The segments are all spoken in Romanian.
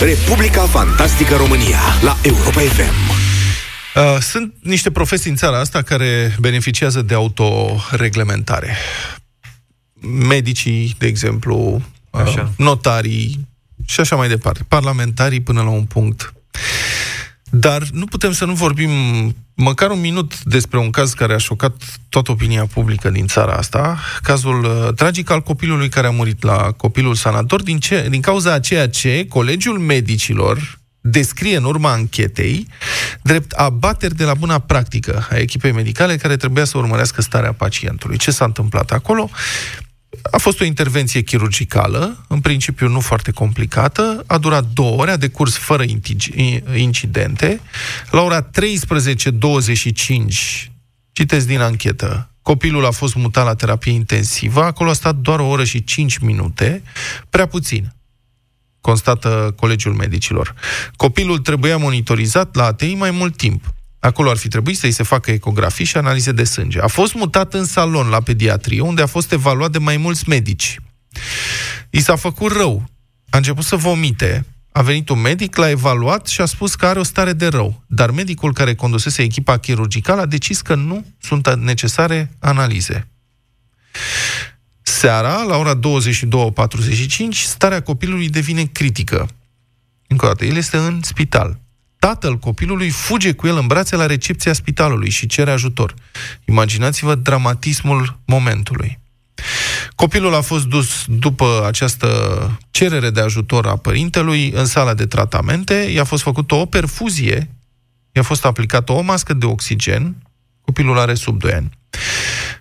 Republica Fantastică România la Europa FM. Uh, sunt niște profesii în țara asta care beneficiază de autoreglementare. Medicii, de exemplu, uh, așa. notarii și așa mai departe. Parlamentarii până la un punct. Dar nu putem să nu vorbim măcar un minut despre un caz care a șocat toată opinia publică din țara asta, cazul uh, tragic al copilului care a murit la copilul sanator, din, ce, din cauza a ceea ce Colegiul Medicilor descrie în urma anchetei drept abateri de la buna practică a echipei medicale care trebuia să urmărească starea pacientului. Ce s-a întâmplat acolo? A fost o intervenție chirurgicală, în principiu nu foarte complicată, a durat două ore, a decurs fără incidente. La ora 13.25, citesc din anchetă, copilul a fost mutat la terapie intensivă, acolo a stat doar o oră și 5 minute, prea puțin constată Colegiul Medicilor. Copilul trebuia monitorizat la ATI mai mult timp. Acolo ar fi trebuit să-i se facă ecografii și analize de sânge. A fost mutat în salon la pediatrie, unde a fost evaluat de mai mulți medici. I s-a făcut rău. A început să vomite. A venit un medic, l-a evaluat și a spus că are o stare de rău. Dar medicul care condusese echipa chirurgicală a decis că nu sunt necesare analize. Seara, la ora 22.45, starea copilului devine critică. Încă o dată, el este în spital. Tatăl copilului fuge cu el în brațe la recepția spitalului și cere ajutor. Imaginați-vă dramatismul momentului. Copilul a fost dus după această cerere de ajutor a părintelui în sala de tratamente, i-a fost făcută o perfuzie, i-a fost aplicată o mască de oxigen, copilul are sub 2 ani.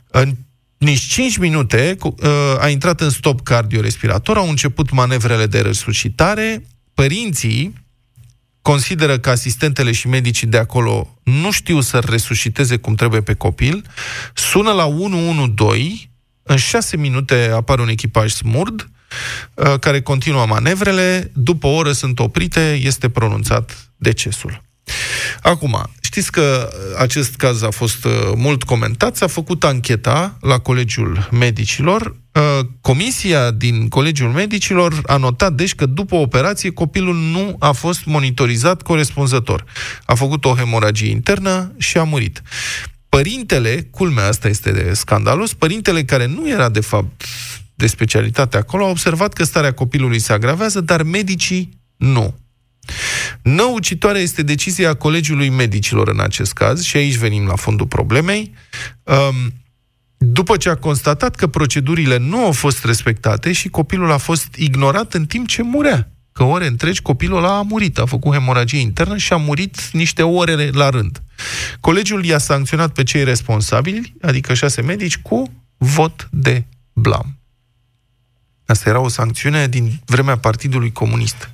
În nici 5 minute uh, a intrat în stop cardiorespirator, au început manevrele de resuscitare, părinții consideră că asistentele și medicii de acolo nu știu să resusciteze cum trebuie pe copil, sună la 112, în 6 minute apare un echipaj smurd, uh, care continuă manevrele, după o oră sunt oprite, este pronunțat decesul. Acum, știți că acest caz a fost uh, mult comentat, s-a făcut ancheta la Colegiul Medicilor. Uh, comisia din Colegiul Medicilor a notat, deci, că după operație copilul nu a fost monitorizat corespunzător. A făcut o hemoragie internă și a murit. Părintele, culmea asta este de scandalos, părintele care nu era de fapt de specialitate acolo, a observat că starea copilului se agravează, dar medicii nu. Năucitoare este decizia Colegiului Medicilor în acest caz și aici venim la fondul problemei. Um, după ce a constatat că procedurile nu au fost respectate și copilul a fost ignorat în timp ce murea. Că ore întregi copilul ăla a murit, a făcut hemoragie internă și a murit niște ore la rând. Colegiul i-a sancționat pe cei responsabili, adică șase medici, cu vot de blam. Asta era o sancțiune din vremea Partidului Comunist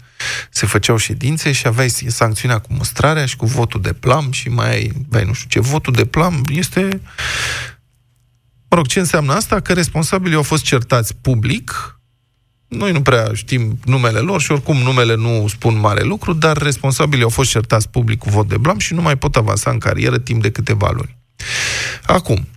se făceau ședințe și aveai sancțiunea cu mustrarea și cu votul de plam și mai ai nu știu ce. Votul de plam este... Mă rog, ce înseamnă asta? Că responsabilii au fost certați public, noi nu prea știm numele lor și oricum numele nu spun mare lucru, dar responsabilii au fost certați public cu vot de blam și nu mai pot avansa în carieră timp de câteva luni. Acum,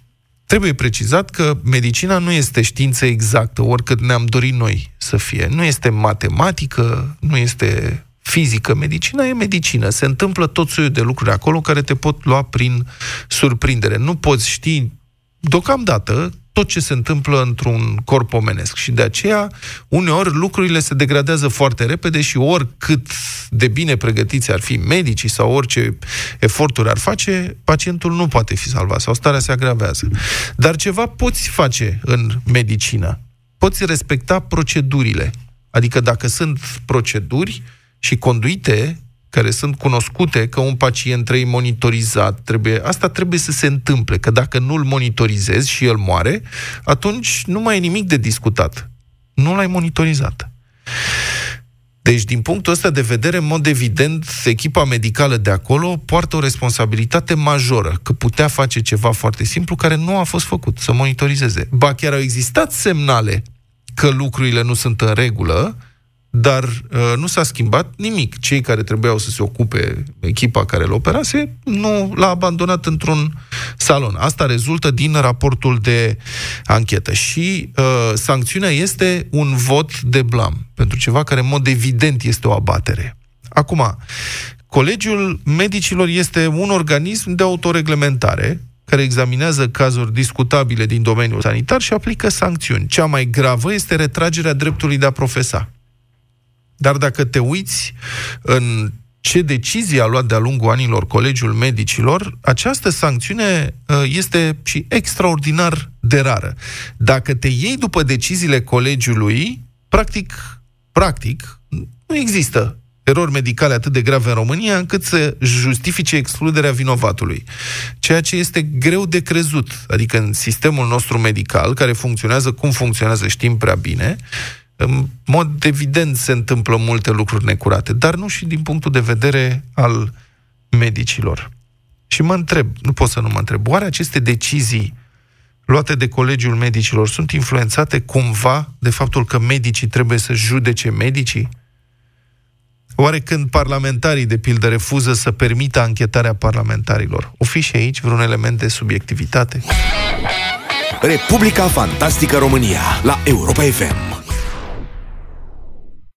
Trebuie precizat că medicina nu este știință exactă, oricât ne-am dorit noi să fie. Nu este matematică, nu este fizică. Medicina e medicină. Se întâmplă tot soiul de lucruri acolo care te pot lua prin surprindere. Nu poți ști deocamdată tot ce se întâmplă într-un corp omenesc. Și de aceea, uneori, lucrurile se degradează foarte repede și oricât de bine pregătiți ar fi medicii sau orice eforturi ar face, pacientul nu poate fi salvat sau starea se agravează. Dar ceva poți face în medicină. Poți respecta procedurile. Adică dacă sunt proceduri și conduite care sunt cunoscute că un pacient trebuie monitorizat, trebuie, asta trebuie să se întâmple, că dacă nu-l monitorizezi și el moare, atunci nu mai e nimic de discutat. Nu l-ai monitorizat. Deci, din punctul ăsta de vedere, în mod evident, echipa medicală de acolo poartă o responsabilitate majoră, că putea face ceva foarte simplu care nu a fost făcut, să monitorizeze. Ba chiar au existat semnale că lucrurile nu sunt în regulă, dar uh, nu s-a schimbat nimic. Cei care trebuiau să se ocupe, echipa care îl operase, nu l-a abandonat într-un salon. Asta rezultă din raportul de anchetă. Și uh, sancțiunea este un vot de blam pentru ceva care, în mod evident, este o abatere. Acum, Colegiul Medicilor este un organism de autoreglementare care examinează cazuri discutabile din domeniul sanitar și aplică sancțiuni. Cea mai gravă este retragerea dreptului de a profesa. Dar dacă te uiți în ce decizie a luat de-a lungul anilor Colegiul Medicilor, această sancțiune uh, este și extraordinar de rară. Dacă te iei după deciziile colegiului, practic, practic, nu există erori medicale atât de grave în România încât să justifice excluderea vinovatului. Ceea ce este greu de crezut. Adică în sistemul nostru medical, care funcționează cum funcționează, știm prea bine, în mod evident se întâmplă multe lucruri necurate, dar nu și din punctul de vedere al medicilor. Și mă întreb, nu pot să nu mă întreb, oare aceste decizii luate de Colegiul Medicilor sunt influențate cumva de faptul că medicii trebuie să judece medicii? Oare când parlamentarii, de pildă, refuză să permită anchetarea parlamentarilor, o fi și aici vreun element de subiectivitate? Republica Fantastică România la Europa FM.